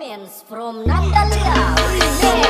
Romance from Nandalia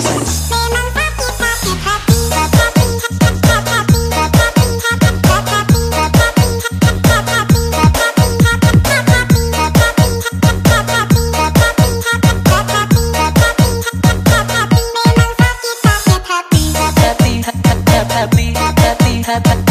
Mix Production. memang